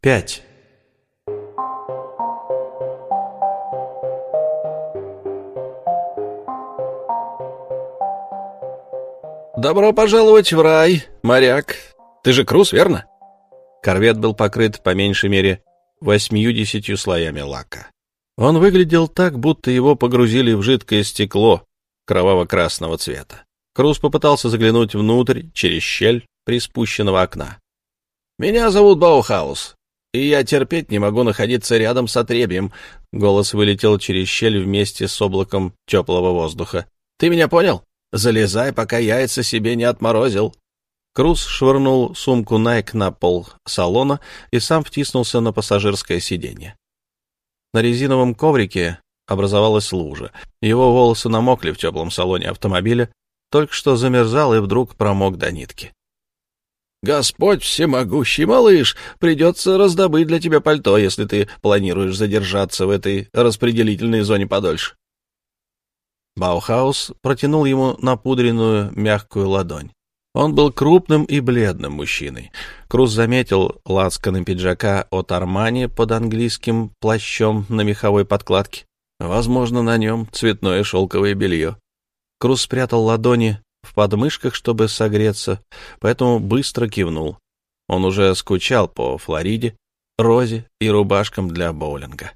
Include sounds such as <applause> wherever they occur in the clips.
Пять. «Добро пожаловать в рай, моряк. Ты же Круз, верно?» Корвет был покрыт по меньшей мере восьмью-десятью слоями лака. Он выглядел так, будто его погрузили в жидкое стекло кроваво-красного цвета. Круз попытался заглянуть внутрь через щель приспущенного окна. «Меня зовут Баухаус, и я терпеть не могу находиться рядом с отребием». Голос вылетел через щель вместе с облаком теплого воздуха. «Ты меня понял? Залезай, пока яйца себе не отморозил». Круз швырнул сумку Найк на пол салона и сам втиснулся на пассажирское сиденье. На резиновом коврике образовалась лужа. Его волосы намокли в теплом салоне автомобиля, только что замерзал и вдруг промок до нитки. «Господь всемогущий, малыш, придется раздобыть для тебя пальто, если ты планируешь задержаться в этой распределительной зоне подольше». Баухаус протянул ему напудренную мягкую ладонь. Он был крупным и бледным мужчиной. Круз заметил лацканы пиджака от Армани под английским плащом на меховой подкладке. Возможно, на нем цветное шелковое белье. Круз спрятал ладони в подмышках, чтобы согреться, поэтому быстро кивнул. Он уже скучал по Флориде, Розе и рубашкам для боулинга.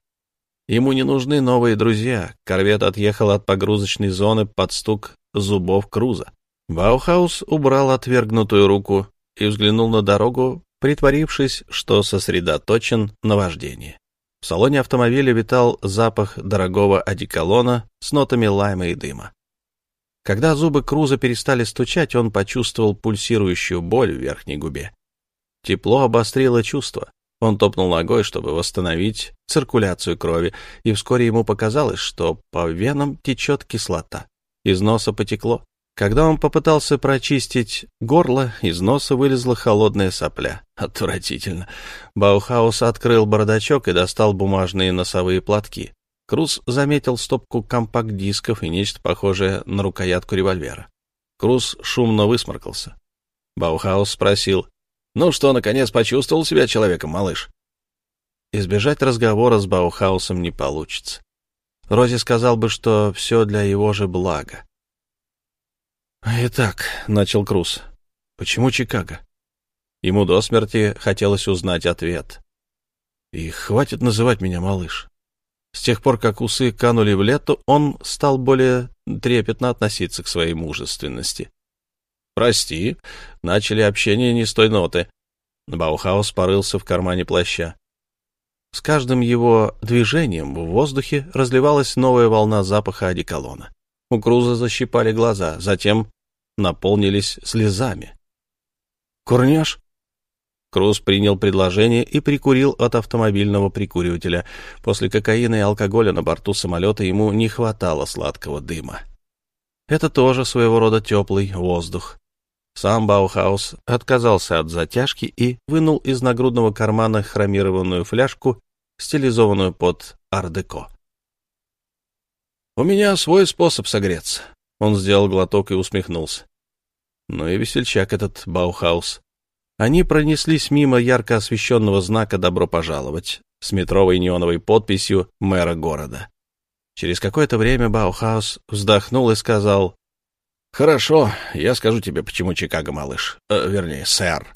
Ему не нужны новые друзья. Корвет отъехал от погрузочной зоны под стук зубов Круза. Баухаус убрал отвергнутую руку и взглянул на дорогу, притворившись, что сосредоточен на вождении. В салоне автомобиля витал запах дорогого одеколона с нотами лайма и дыма. Когда зубы Круза перестали стучать, он почувствовал пульсирующую боль в верхней губе. Тепло обострило чувство. Он топнул ногой, чтобы восстановить циркуляцию крови, и вскоре ему показалось, что по венам течет кислота. Из носа потекло. Когда он попытался прочистить горло, из носа вылезла холодная сопля. Отвратительно. Баухаус открыл бардачок и достал бумажные носовые платки. Круз заметил стопку компакт-дисков и нечто похожее на рукоятку револьвера. Круз шумно высморкался. Баухаус спросил, «Ну что, наконец почувствовал себя человеком, малыш?» Избежать разговора с Баухаусом не получится. Рози сказал бы, что все для его же блага. «Итак», — начал Круз, — «почему Чикаго?» Ему до смерти хотелось узнать ответ. «И хватит называть меня малыш. С тех пор, как усы канули в лету, он стал более трепетно относиться к своей мужественности. «Прости», — начали общение не с той ноты. Баухаус порылся в кармане плаща. С каждым его движением в воздухе разливалась новая волна запаха одеколона. У Круза защипали глаза, затем наполнились слезами. «Курнешь?» Круз принял предложение и прикурил от автомобильного прикуривателя. После кокаина и алкоголя на борту самолета ему не хватало сладкого дыма. Это тоже своего рода теплый воздух. Сам Баухаус отказался от затяжки и вынул из нагрудного кармана хромированную фляжку, стилизованную под ардеко. «У меня свой способ согреться», он сделал глоток и усмехнулся. Ну и весельчак этот Баухаус. Они пронеслись мимо ярко освещенного знака «Добро пожаловать» с метровой неоновой подписью мэра города. Через какое-то время Баухаус вздохнул и сказал, «Хорошо, я скажу тебе, почему Чикаго, малыш. Э, вернее, сэр».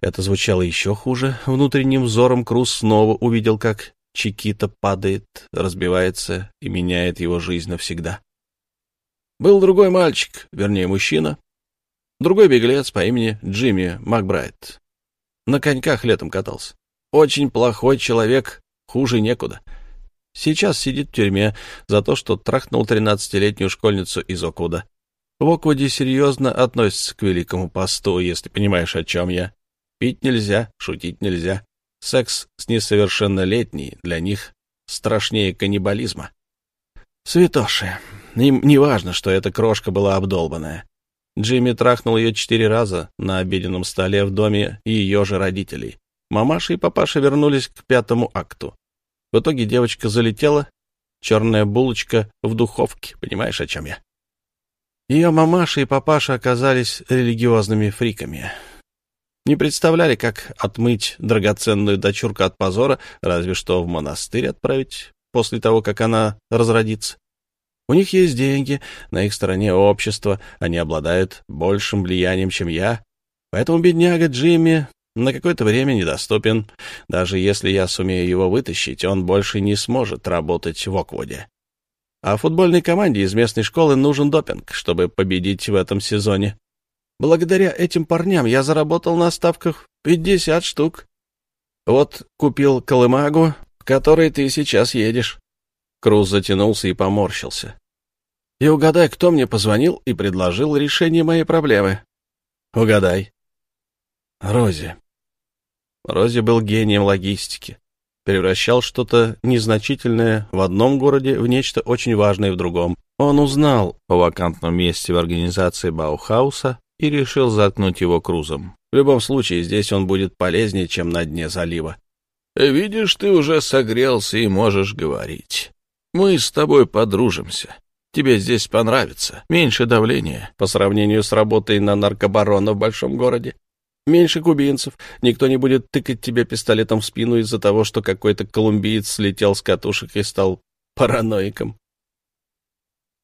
Это звучало еще хуже. Внутренним взором Круз снова увидел, как Чикита падает, разбивается и меняет его жизнь навсегда. Был другой мальчик, вернее, мужчина, другой беглец по имени Джимми Макбрайт. На коньках летом катался. Очень плохой человек, хуже некуда. Сейчас сидит в тюрьме за то, что трахнул тринадцатилетнюю школьницу из Окуда. В Оквуде серьезно относятся к великому посту, если понимаешь, о чем я. Пить нельзя, шутить нельзя. Секс с несовершеннолетней для них страшнее каннибализма. Святоши. Им не важно, что эта крошка была обдолбанная. Джимми трахнул ее четыре раза на обеденном столе в доме ее же родителей. Мамаша и папаша вернулись к пятому акту. В итоге девочка залетела, черная булочка в духовке, понимаешь, о чем я? Ее мамаша и папаша оказались религиозными фриками. Не представляли, как отмыть драгоценную дочурку от позора, разве что в монастырь отправить после того, как она разродится. У них есть деньги, на их стороне общество, они обладают большим влиянием, чем я, поэтому бедняга Джимми на какое-то время недоступен. Даже если я сумею его вытащить, он больше не сможет работать в Оквуде. А футбольной команде из местной школы нужен допинг, чтобы победить в этом сезоне. Благодаря этим парням я заработал на ставках 50 штук. Вот купил колымагу, в которой ты сейчас едешь. Круз затянулся и поморщился. И угадай, кто мне позвонил и предложил решение моей проблемы. Угадай. Рози. Рози был гением логистики. Превращал что-то незначительное в одном городе в нечто очень важное в другом. Он узнал о вакантном месте в организации Баухауса и решил заткнуть его крузом. В любом случае, здесь он будет полезнее, чем на дне залива. «Видишь, ты уже согрелся и можешь говорить. Мы с тобой подружимся. Тебе здесь понравится. Меньше давления по сравнению с работой на наркобарона в большом городе. Меньше кубинцев. Никто не будет тыкать тебе пистолетом в спину из-за того, что какой-то колумбиец слетел с катушек и стал параноиком.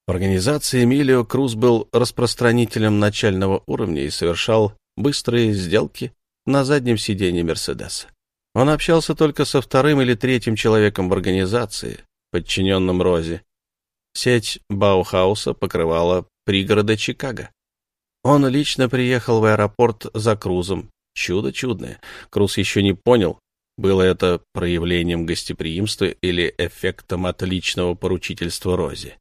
В организации Эмилио Круз был распространителем начального уровня и совершал быстрые сделки на заднем сиденье Мерседеса. Он общался только со вторым или третьим человеком в организации, подчиненным Рози, Сеть Баухауса покрывала пригороды Чикаго. Он лично приехал в аэропорт за Крузом. Чудо чудное. Круз еще не понял, было это проявлением гостеприимства или эффектом отличного поручительства Рози.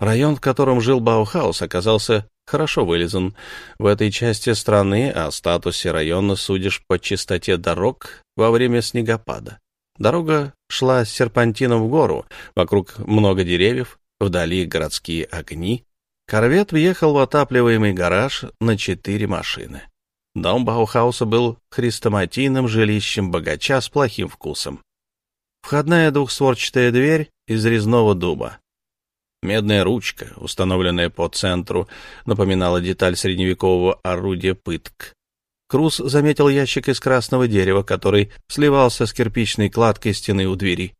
Район, в котором жил Баухаус, оказался хорошо вылизан. В этой части страны о статусе района судишь по чистоте дорог во время снегопада. Дорога шла с серпантином в гору, вокруг много деревьев, вдали городские огни. Корвет въехал в отапливаемый гараж на четыре машины. Дом Баухауса был хрестоматийным жилищем богача с плохим вкусом. Входная двухстворчатая дверь из резного дуба. Медная ручка, установленная по центру, напоминала деталь средневекового орудия пыток. Круз заметил ящик из красного дерева, который сливался с кирпичной кладкой стены у двери.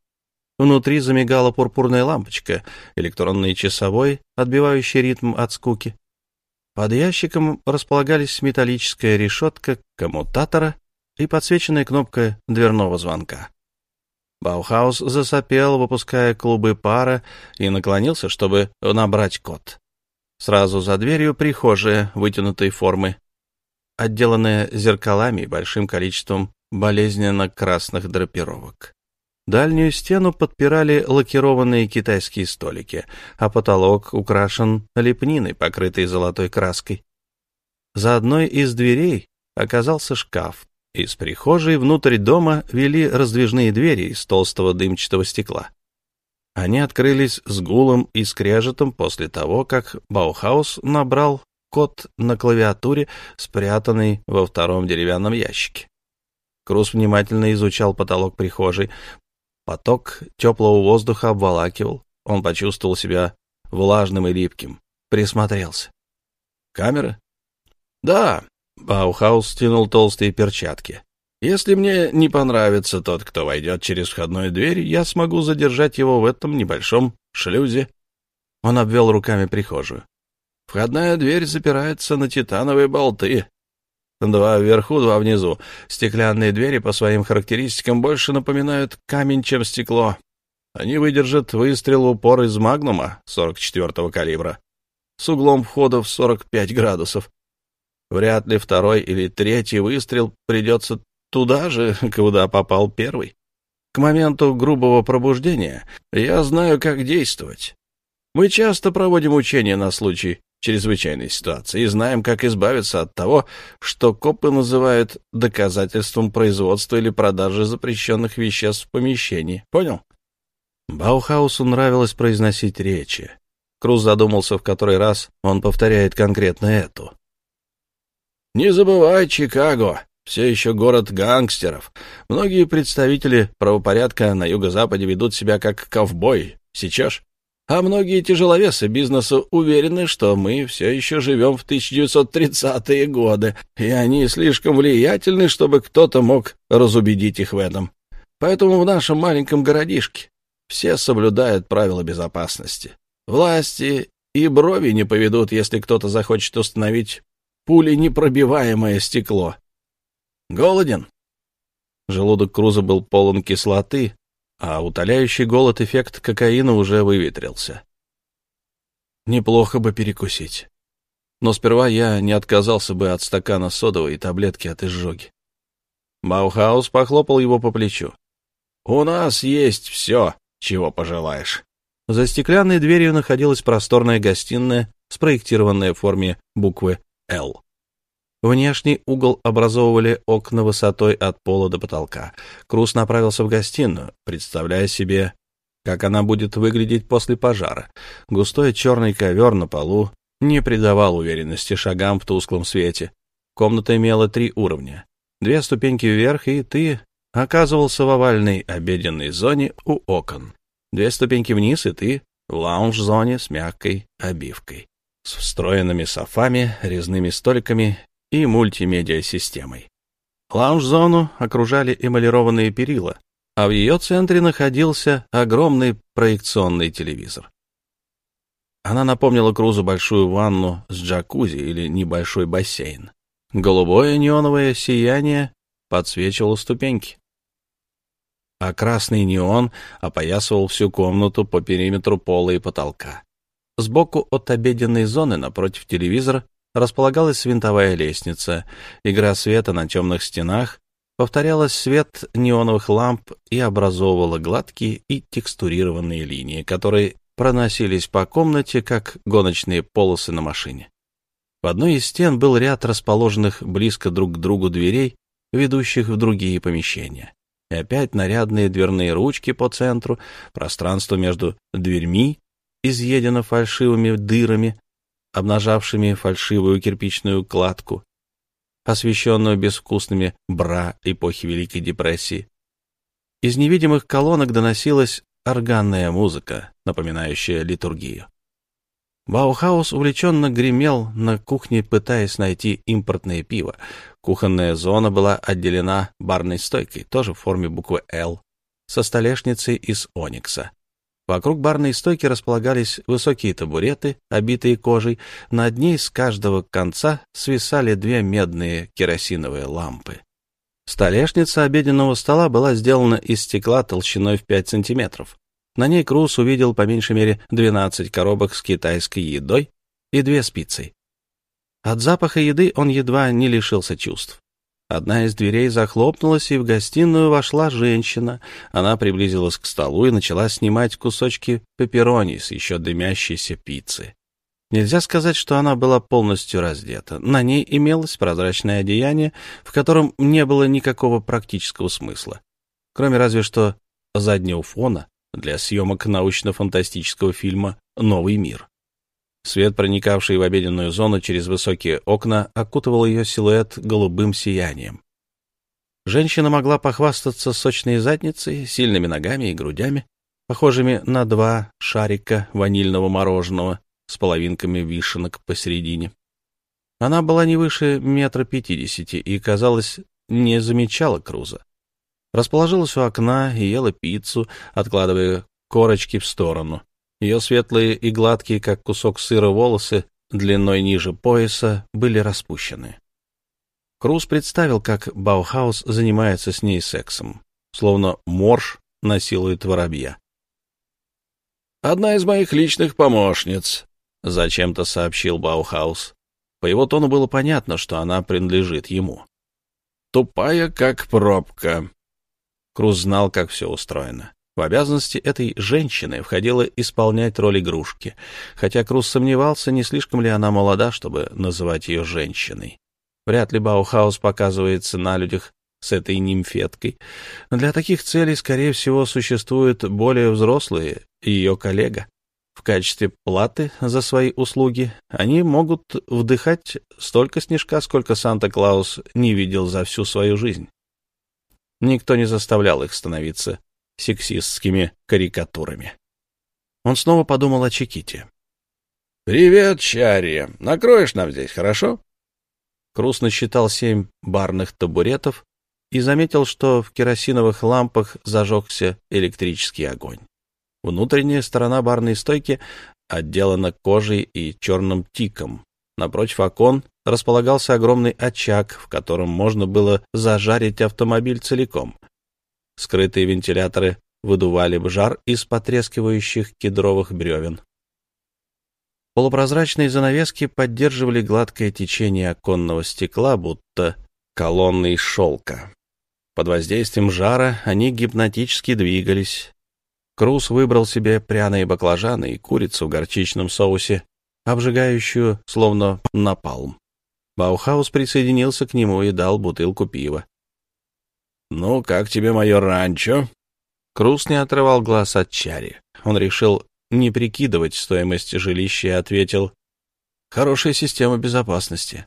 Внутри замигала пурпурная лампочка, электронный часовой, отбивающий ритм от скуки. Под ящиком располагались металлическая решетка коммутатора и подсвеченная кнопка дверного звонка. Баухаус засопел, выпуская клубы пара, и наклонился, чтобы набрать код. Сразу за дверью прихожая вытянутой формы отделанная зеркалами и большим количеством болезненно-красных драпировок. Дальнюю стену подпирали лакированные китайские столики, а потолок украшен лепниной, покрытой золотой краской. За одной из дверей оказался шкаф. Из прихожей внутрь дома вели раздвижные двери из толстого дымчатого стекла. Они открылись с гулом и скрежетом после того, как Баухаус набрал код на клавиатуре, спрятанный во втором деревянном ящике. Круз внимательно изучал потолок прихожей. Поток теплого воздуха обволакивал. Он почувствовал себя влажным и липким. Присмотрелся. «Камера?» «Да». Баухаус стянул толстые перчатки. «Если мне не понравится тот, кто войдет через входную дверь, я смогу задержать его в этом небольшом шлюзе». Он обвел руками прихожую. Входная дверь запирается на титановые болты. Два вверху, два внизу. Стеклянные двери по своим характеристикам больше напоминают камень, чем стекло. Они выдержат выстрел в упор из магнума 44-го калибра с углом входа в 45 градусов. Вряд ли второй или третий выстрел придется туда же, <laughs> куда попал первый. К моменту грубого пробуждения я знаю, как действовать. Мы часто проводим учения на случай чрезвычайной ситуации и знаем, как избавиться от того, что копы называют доказательством производства или продажи запрещенных веществ в помещении. Понял? Баухаусу нравилось произносить речи. Круз задумался, в который раз он повторяет конкретно эту. «Не забывай Чикаго, все еще город гангстеров. Многие представители правопорядка на юго-западе ведут себя как ковбой. Сейчас А многие тяжеловесы бизнеса уверены, что мы все еще живем в 1930-е годы, и они слишком влиятельны, чтобы кто-то мог разубедить их в этом. Поэтому в нашем маленьком городишке все соблюдают правила безопасности. Власти и брови не поведут, если кто-то захочет установить пули непробиваемое стекло. Голоден? Желудок Круза был полон кислоты, а утоляющий голод эффект кокаина уже выветрился. Неплохо бы перекусить. Но сперва я не отказался бы от стакана содовой и таблетки от изжоги. Баухаус похлопал его по плечу. «У нас есть все, чего пожелаешь». За стеклянной дверью находилась просторная гостиная, спроектированная в форме буквы «Л». Внешний угол образовывали окна высотой от пола до потолка. Круз направился в гостиную, представляя себе, как она будет выглядеть после пожара. Густой черный ковер на полу не придавал уверенности шагам в тусклом свете. Комната имела три уровня. Две ступеньки вверх, и ты оказывался в овальной обеденной зоне у окон. Две ступеньки вниз, и ты в лаунж-зоне с мягкой обивкой, с встроенными софами, резными столиками и мультимедиа-системой. Лаунж-зону окружали эмалированные перила, а в ее центре находился огромный проекционный телевизор. Она напомнила Крузу большую ванну с джакузи или небольшой бассейн. Голубое неоновое сияние подсвечивало ступеньки. А красный неон опоясывал всю комнату по периметру пола и потолка. Сбоку от обеденной зоны напротив телевизора располагалась винтовая лестница. Игра света на темных стенах повторялась свет неоновых ламп и образовывала гладкие и текстурированные линии, которые проносились по комнате, как гоночные полосы на машине. В одной из стен был ряд расположенных близко друг к другу дверей, ведущих в другие помещения. И опять нарядные дверные ручки по центру, пространство между дверьми изъедено фальшивыми дырами, обнажавшими фальшивую кирпичную кладку, освещенную безвкусными бра эпохи Великой депрессии. Из невидимых колонок доносилась органная музыка, напоминающая литургию. Баухаус увлеченно гремел на кухне, пытаясь найти импортное пиво. Кухонная зона была отделена барной стойкой, тоже в форме буквы «Л», со столешницей из оникса. Вокруг барной стойки располагались высокие табуреты, обитые кожей. Над ней с каждого конца свисали две медные керосиновые лампы. Столешница обеденного стола была сделана из стекла толщиной в 5 сантиметров. На ней Круз увидел по меньшей мере 12 коробок с китайской едой и две спицы. От запаха еды он едва не лишился чувств. Одна из дверей захлопнулась, и в гостиную вошла женщина. Она приблизилась к столу и начала снимать кусочки пепперони с еще дымящейся пиццы. Нельзя сказать, что она была полностью раздета. На ней имелось прозрачное одеяние, в котором не было никакого практического смысла, кроме разве что заднего фона для съемок научно-фантастического фильма «Новый мир». Свет, проникавший в обеденную зону через высокие окна, окутывал ее силуэт голубым сиянием. Женщина могла похвастаться сочной задницей, сильными ногами и грудями, похожими на два шарика ванильного мороженого с половинками вишенок посередине. Она была не выше метра пятидесяти и, казалось, не замечала Круза. Расположилась у окна и ела пиццу, откладывая корочки в сторону. Ее светлые и гладкие, как кусок сыра, волосы длиной ниже пояса были распущены. Круз представил, как Баухаус занимается с ней сексом, словно морж насилует воробья. «Одна из моих личных помощниц», — зачем-то сообщил Баухаус. По его тону было понятно, что она принадлежит ему. «Тупая, как пробка». Круз знал, как все устроено. В обязанности этой женщины входило исполнять роль игрушки, хотя Круз сомневался, не слишком ли она молода, чтобы называть ее женщиной. Вряд ли Баухаус показывается на людях с этой нимфеткой. Для таких целей, скорее всего, существуют более взрослые ее коллега. В качестве платы за свои услуги они могут вдыхать столько снежка, сколько Санта-Клаус не видел за всю свою жизнь. Никто не заставлял их становиться сексистскими карикатурами. Он снова подумал о Чиките. «Привет, Чарри. Накроешь нам здесь, хорошо?» Крус насчитал семь барных табуретов и заметил, что в керосиновых лампах зажегся электрический огонь. Внутренняя сторона барной стойки отделана кожей и черным тиком. Напротив окон располагался огромный очаг, в котором можно было зажарить автомобиль целиком. Скрытые вентиляторы выдували бы жар из потрескивающих кедровых бревен. Полупрозрачные занавески поддерживали гладкое течение оконного стекла, будто колонны из шелка. Под воздействием жара они гипнотически двигались. Круз выбрал себе пряные баклажаны и курицу в горчичном соусе, обжигающую, словно напалм. Баухаус присоединился к нему и дал бутылку пива. «Ну, как тебе мое ранчо?» Круз не отрывал глаз от Чари. Он решил не прикидывать стоимость жилища и ответил «Хорошая система безопасности».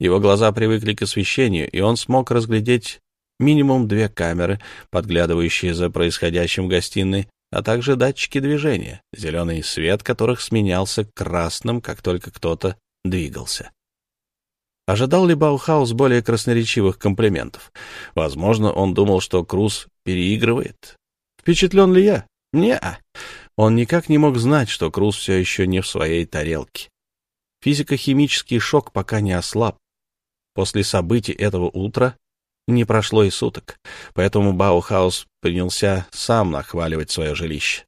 Его глаза привыкли к освещению, и он смог разглядеть минимум две камеры, подглядывающие за происходящим в гостиной, а также датчики движения, зеленый свет которых сменялся красным, как только кто-то двигался. Ожидал ли Баухаус более красноречивых комплиментов? Возможно, он думал, что Круз переигрывает. Впечатлен ли я? не -а. Он никак не мог знать, что Круз все еще не в своей тарелке. Физико-химический шок пока не ослаб. После событий этого утра не прошло и суток, поэтому Баухаус принялся сам нахваливать свое жилище.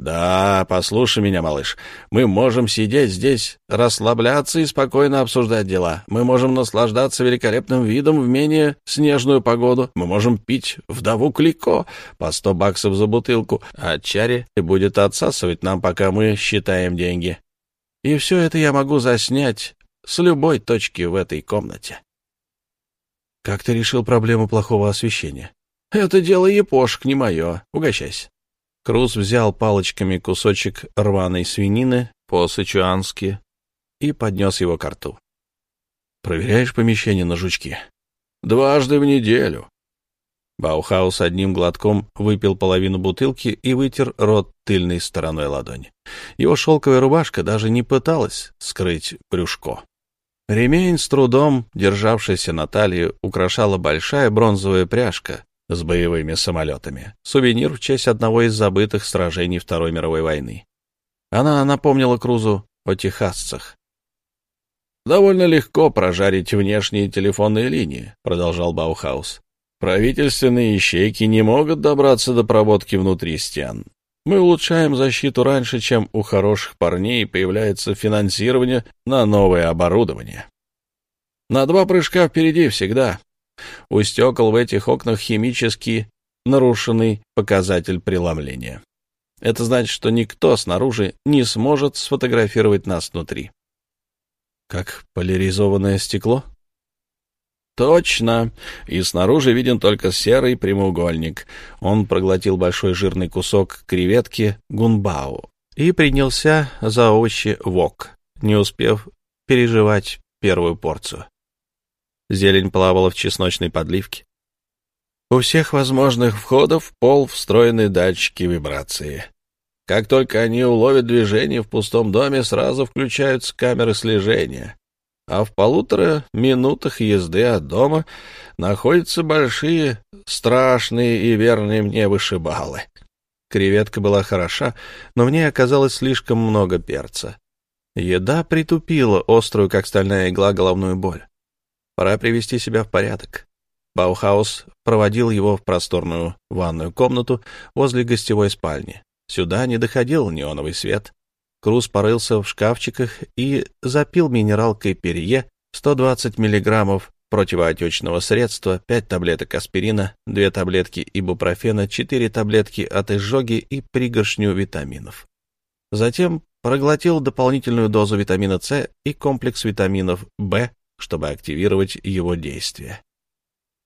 «Да, послушай меня, малыш. Мы можем сидеть здесь, расслабляться и спокойно обсуждать дела. Мы можем наслаждаться великолепным видом в менее снежную погоду. Мы можем пить вдову Клико по сто баксов за бутылку, а Чари будет отсасывать нам, пока мы считаем деньги. И все это я могу заснять с любой точки в этой комнате». «Как ты решил проблему плохого освещения?» «Это дело епошек, не мое. Угощайся». Круз взял палочками кусочек рваной свинины по-сычуански и поднес его к рту. «Проверяешь помещение на жучки?» «Дважды в неделю». Баухаус одним глотком выпил половину бутылки и вытер рот тыльной стороной ладони. Его шелковая рубашка даже не пыталась скрыть брюшко. Ремень, с трудом державшийся на талии, украшала большая бронзовая пряжка с боевыми самолетами. Сувенир в честь одного из забытых сражений Второй мировой войны. Она напомнила Крузу о техасцах. «Довольно легко прожарить внешние телефонные линии», — продолжал Баухаус. «Правительственные ищейки не могут добраться до проводки внутри стен. Мы улучшаем защиту раньше, чем у хороших парней появляется финансирование на новое оборудование. На два прыжка впереди всегда. У стекол в этих окнах химически нарушенный показатель преломления. Это значит, что никто снаружи не сможет сфотографировать нас внутри. Как поляризованное стекло? Точно. И снаружи виден только серый прямоугольник. Он проглотил большой жирный кусок креветки гунбао и принялся за овощи вок, не успев переживать первую порцию. Зелень плавала в чесночной подливке. У всех возможных входов пол встроены датчики вибрации. Как только они уловят движение в пустом доме, сразу включаются камеры слежения. А в полутора минутах езды от дома находятся большие, страшные и верные мне вышибалы. Креветка была хороша, но в ней оказалось слишком много перца. Еда притупила острую, как стальная игла, головную боль. Пора привести себя в порядок. Баухаус проводил его в просторную ванную комнату возле гостевой спальни. Сюда не доходил неоновый свет. Круз порылся в шкафчиках и запил минералкой перье 120 миллиграммов противоотечного средства, 5 таблеток аспирина, 2 таблетки ибупрофена, 4 таблетки от изжоги и пригоршню витаминов. Затем проглотил дополнительную дозу витамина С и комплекс витаминов В чтобы активировать его действие.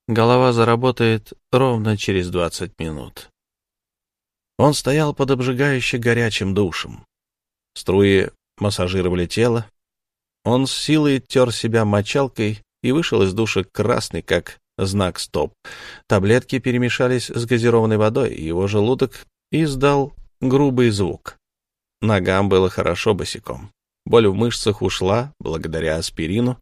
Голова заработает ровно через 20 минут. Он стоял под обжигающе горячим душем. Струи массажировали тело. Он с силой тер себя мочалкой и вышел из душа красный, как знак «стоп». Таблетки перемешались с газированной водой, его желудок издал грубый звук. Ногам было хорошо босиком. Боль в мышцах ушла благодаря аспирину.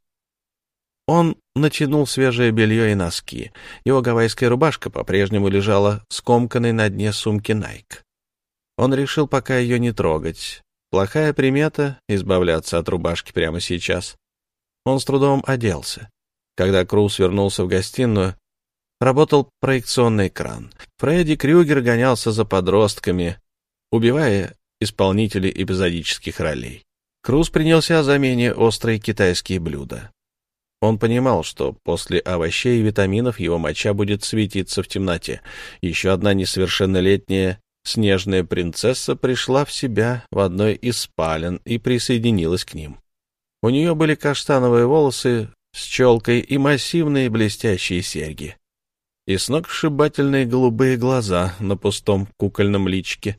Он натянул свежее белье и носки. Его гавайская рубашка по-прежнему лежала скомканной на дне сумки Найк. Он решил пока ее не трогать. Плохая примета — избавляться от рубашки прямо сейчас. Он с трудом оделся. Когда Круз вернулся в гостиную, работал проекционный экран. Фредди Крюгер гонялся за подростками, убивая исполнителей эпизодических ролей. Круз принялся за менее острые китайские блюда. Он понимал, что после овощей и витаминов его моча будет светиться в темноте. Еще одна несовершеннолетняя снежная принцесса пришла в себя в одной из спален и присоединилась к ним. У нее были каштановые волосы с челкой и массивные блестящие серьги. И сногсшибательные голубые глаза на пустом кукольном личике.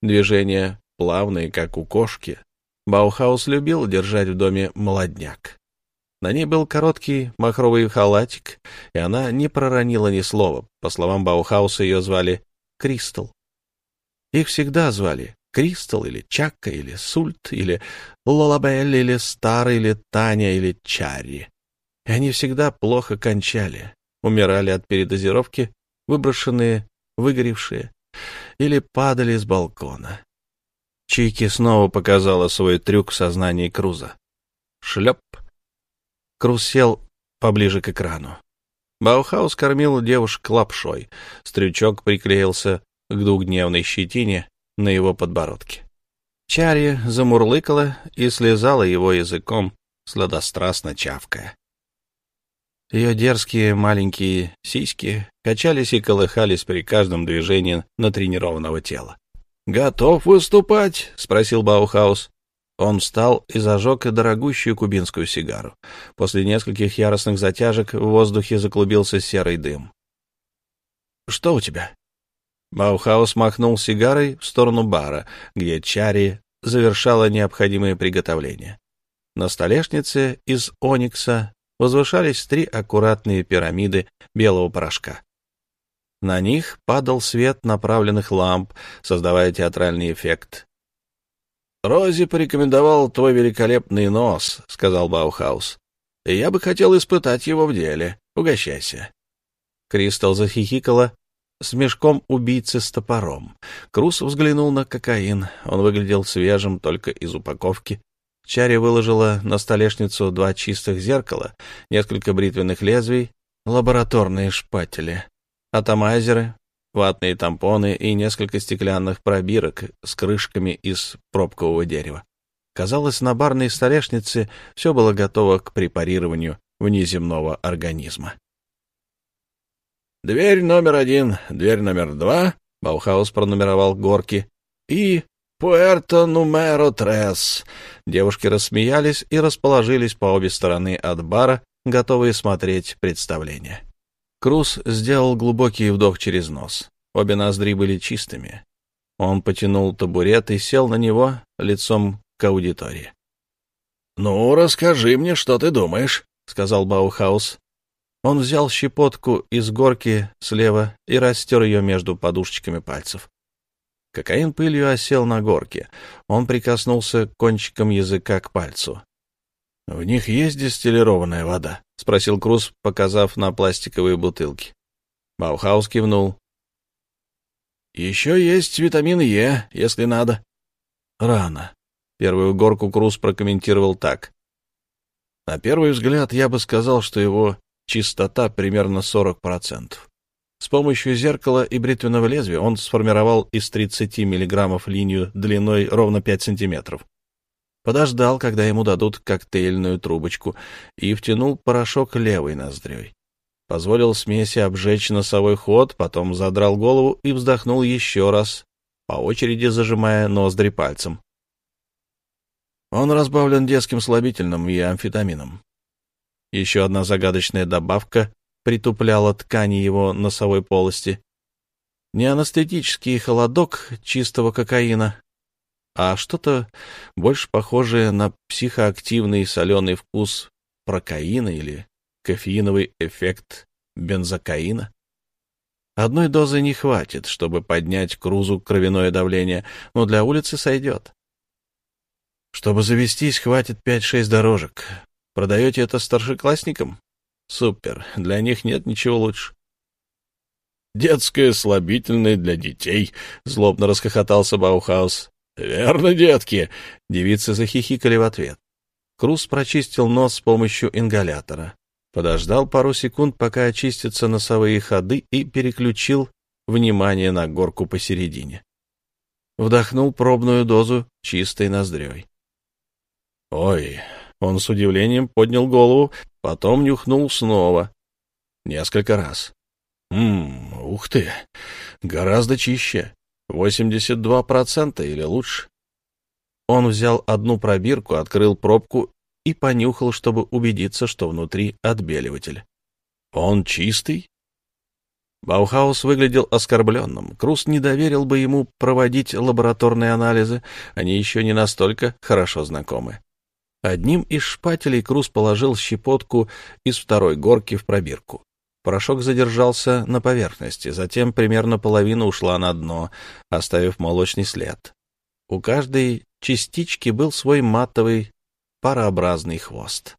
Движения плавные, как у кошки. Баухаус любил держать в доме молодняк. На ней был короткий махровый халатик, и она не проронила ни слова. По словам Баухауса, ее звали Кристал. Их всегда звали Кристал или Чакка или Сульт или Лолабель или Стар или Таня или Чарри. И они всегда плохо кончали, умирали от передозировки, выброшенные, выгоревшие, или падали с балкона. Чики снова показала свой трюк в Круза. Шлеп. Круз сел поближе к экрану. Баухаус кормил девушек лапшой. Стрючок приклеился к двухдневной щетине на его подбородке. Чарри замурлыкала и слезала его языком, сладострастно чавкая. Ее дерзкие маленькие сиськи качались и колыхались при каждом движении натренированного тела. «Готов выступать?» — спросил Баухаус. Он встал и зажег дорогущую кубинскую сигару. После нескольких яростных затяжек в воздухе заклубился серый дым. «Что у тебя?» Баухаус махнул сигарой в сторону бара, где Чари завершала необходимые приготовления. На столешнице из оникса возвышались три аккуратные пирамиды белого порошка. На них падал свет направленных ламп, создавая театральный эффект. «Рози порекомендовал твой великолепный нос», — сказал Баухаус. «И я бы хотел испытать его в деле. Угощайся». Кристал захихикала с мешком убийцы с топором. Крус взглянул на кокаин. Он выглядел свежим только из упаковки. Чари выложила на столешницу два чистых зеркала, несколько бритвенных лезвий, лабораторные шпатели, атомайзеры, ватные тампоны и несколько стеклянных пробирок с крышками из пробкового дерева. Казалось, на барной столешнице все было готово к препарированию внеземного организма. «Дверь номер один, дверь номер два», — Баухаус пронумеровал горки, «и «Puerto número tres». Девушки рассмеялись и расположились по обе стороны от бара, готовые смотреть представление. Круз сделал глубокий вдох через нос. Обе ноздри были чистыми. Он потянул табурет и сел на него лицом к аудитории. «Ну, расскажи мне, что ты думаешь», — сказал Баухаус. Он взял щепотку из горки слева и растер ее между подушечками пальцев. Кокаин пылью осел на горке. Он прикоснулся кончиком языка к пальцу. — В них есть дистиллированная вода? — спросил Круз, показав на пластиковые бутылки. Баухаус кивнул. — Еще есть витамин Е, если надо. — Рано. Первую горку Круз прокомментировал так. На первый взгляд я бы сказал, что его чистота примерно 40%. С помощью зеркала и бритвенного лезвия он сформировал из 30 миллиграммов линию длиной ровно 5 сантиметров. Подождал, когда ему дадут коктейльную трубочку, и втянул порошок левой ноздрёй. Позволил смеси обжечь носовой ход, потом задрал голову и вздохнул еще раз, по очереди зажимая ноздри пальцем. Он разбавлен детским слабительным и амфетамином. Еще одна загадочная добавка притупляла ткани его носовой полости. Не анестетический холодок чистого кокаина, а что-то больше похожее на психоактивный соленый вкус прокаина или кофеиновый эффект бензокаина. Одной дозы не хватит, чтобы поднять Крузу кровяное давление, но для улицы сойдет. Чтобы завестись, хватит 5-6 дорожек. Продаете это старшеклассникам? Супер, для них нет ничего лучше. «Детское слабительное для детей», — злобно расхохотался Баухаус. «Верно, детки!» — девицы захихикали в ответ. Круз прочистил нос с помощью ингалятора. Подождал пару секунд, пока очистятся носовые ходы, и переключил внимание на горку посередине. Вдохнул пробную дозу чистой ноздрёй. «Ой!» — он с удивлением поднял голову, потом нюхнул снова. Несколько раз. «Ммм, ух ты! Гораздо чище. 82% или лучше». Он взял одну пробирку, открыл пробку и понюхал, чтобы убедиться, что внутри отбеливатель. «Он чистый?» Баухаус выглядел оскорбленным. Крус не доверил бы ему проводить лабораторные анализы, они еще не настолько хорошо знакомы. Одним из шпателей Крус положил щепотку из второй горки в пробирку. Порошок задержался на поверхности, затем примерно половина ушла на дно, оставив молочный след. У каждой частички был свой матовый парообразный хвост.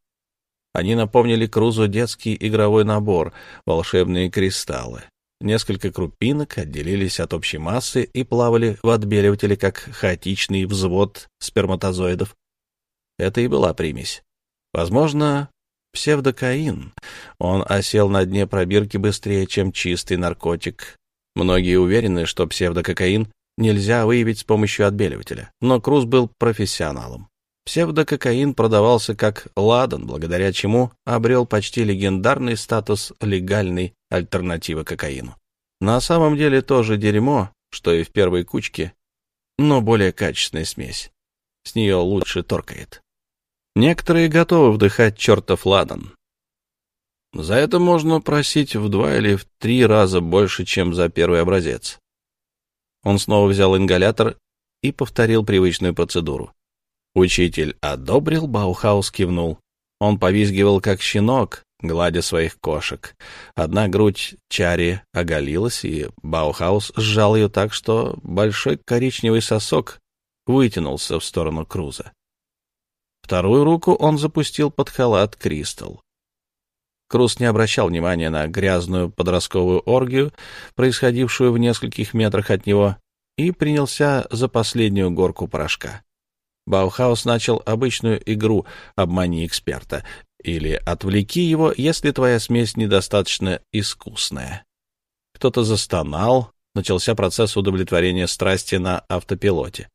Они напомнили Крузу детский игровой набор, волшебные кристаллы. Несколько крупинок отделились от общей массы и плавали в отбеливателе, как хаотичный взвод сперматозоидов. Это и была примесь. Возможно, псевдокаин. Он осел на дне пробирки быстрее, чем чистый наркотик. Многие уверены, что псевдококаин нельзя выявить с помощью отбеливателя, но Круз был профессионалом. Псевдококаин продавался как ладан, благодаря чему обрел почти легендарный статус легальной альтернативы кокаину. На самом деле тоже дерьмо, что и в первой кучке, но более качественная смесь. С нее лучше торкает. Некоторые готовы вдыхать чертов ладан. За это можно просить в два или в три раза больше, чем за первый образец. Он снова взял ингалятор и повторил привычную процедуру. Учитель одобрил, Баухаус кивнул. Он повизгивал, как щенок, гладя своих кошек. Одна грудь Чари оголилась, и Баухаус сжал ее так, что большой коричневый сосок вытянулся в сторону Круза. Вторую руку он запустил под халат Кристал. Круз не обращал внимания на грязную подростковую оргию, происходившую в нескольких метрах от него, и принялся за последнюю горку порошка. Баухаус начал обычную игру «Обмани эксперта» или «Отвлеки его, если твоя смесь недостаточно искусная». Кто-то застонал, начался процесс удовлетворения страсти на автопилоте.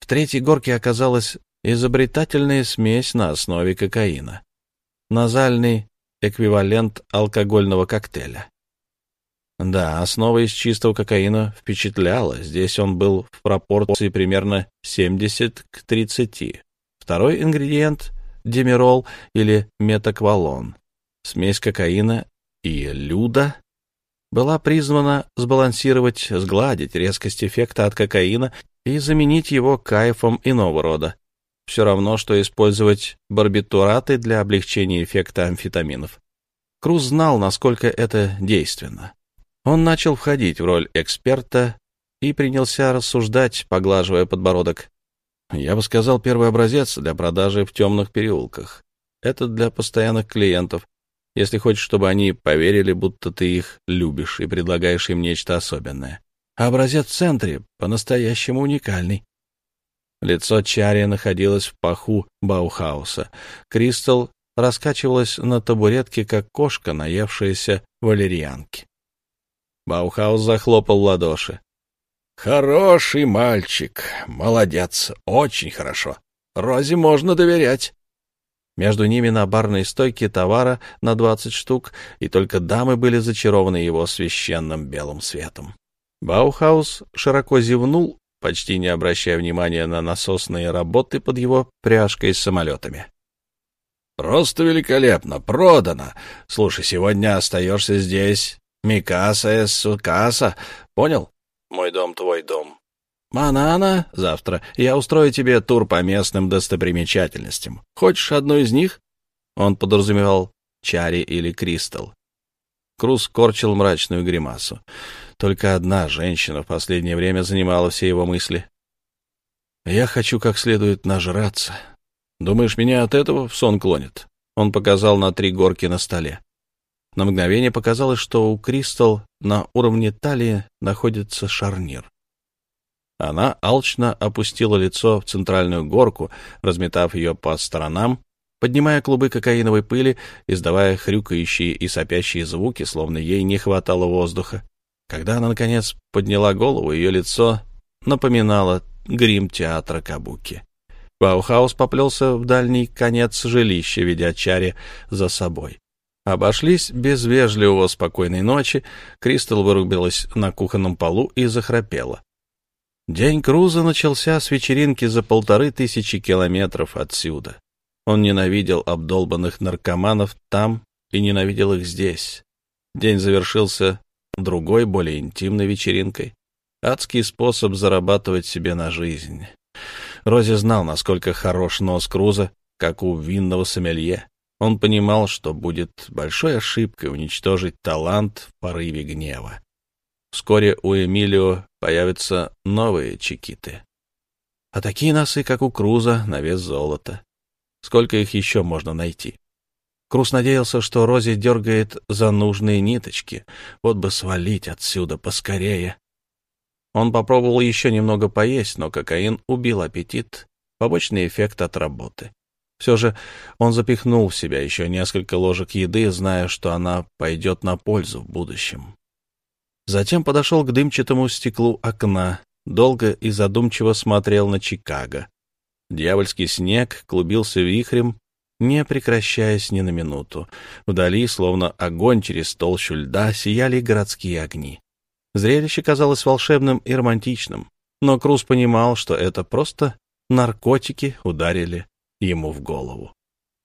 В третьей горке оказалась изобретательная смесь на основе кокаина. Назальный эквивалент алкогольного коктейля. Да, основа из чистого кокаина впечатляла. Здесь он был в пропорции примерно 70 к 30. Второй ингредиент — демирол или метаквалон. Смесь кокаина и люда была призвана сбалансировать, сгладить резкость эффекта от кокаина и заменить его кайфом иного рода. Все равно, что использовать барбитураты для облегчения эффекта амфетаминов. Круз знал, насколько это действенно. Он начал входить в роль эксперта и принялся рассуждать, поглаживая подбородок. Я бы сказал, первый образец для продажи в темных переулках. Это для постоянных клиентов, если хочешь, чтобы они поверили, будто ты их любишь и предлагаешь им нечто особенное. А образец в центре по-настоящему уникальный. Лицо Чари находилось в паху Баухауса. Кристал раскачивалась на табуретке, как кошка, наевшаяся валерьянки. Баухаус захлопал в ладоши. «Хороший мальчик, молодец, очень хорошо. Розе можно доверять». Между ними на барной стойке товара на двадцать штук, и только дамы были зачарованы его священным белым светом. Баухаус широко зевнул, почти не обращая внимания на насосные работы под его пряжкой с самолетами. «Просто великолепно! Продано! Слушай, сегодня остаешься здесь Микаса Эссукаса. Понял? Мой дом, твой дом. Манана, завтра я устрою тебе тур по местным достопримечательностям. Хочешь одну из них? Он подразумевал Чари или Кристал. Круз корчил мрачную гримасу. Только одна женщина в последнее время занимала все его мысли. «Я хочу как следует нажраться. Думаешь, меня от этого в сон клонит?» Он показал на три горки на столе. На мгновение показалось, что у Кристал на уровне талии находится шарнир. Она алчно опустила лицо в центральную горку, разметав ее по сторонам, поднимая клубы кокаиновой пыли, издавая хрюкающие и сопящие звуки, словно ей не хватало воздуха. Когда она, наконец, подняла голову, ее лицо напоминало грим театра Кабуки. Баухаус поплелся в дальний конец жилища, ведя Чари за собой. Обошлись без вежливого спокойной ночи, Кристал вырубилась на кухонном полу и захрапела. День Круза начался с вечеринки за полторы тысячи километров отсюда. Он ненавидел обдолбанных наркоманов там и ненавидел их здесь. День завершился другой, более интимной вечеринкой. Адский способ зарабатывать себе на жизнь. Рози знал, насколько хорош нос Круза, как у винного сомелье. Он понимал, что будет большой ошибкой уничтожить талант в порыве гнева. Вскоре у Эмилио появятся новые чекиты. А такие носы, как у Круза, на вес золота. Сколько их еще можно найти? Круз надеялся, что Рози дергает за нужные ниточки. Вот бы свалить отсюда поскорее. Он попробовал еще немного поесть, но кокаин убил аппетит. Побочный эффект от работы. Все же он запихнул в себя еще несколько ложек еды, зная, что она пойдет на пользу в будущем. Затем подошел к дымчатому стеклу окна, долго и задумчиво смотрел на Чикаго. Дьявольский снег клубился вихрем, не прекращаясь ни на минуту. Вдали, словно огонь через толщу льда, сияли городские огни. Зрелище казалось волшебным и романтичным, но Круз понимал, что это просто наркотики ударили ему в голову.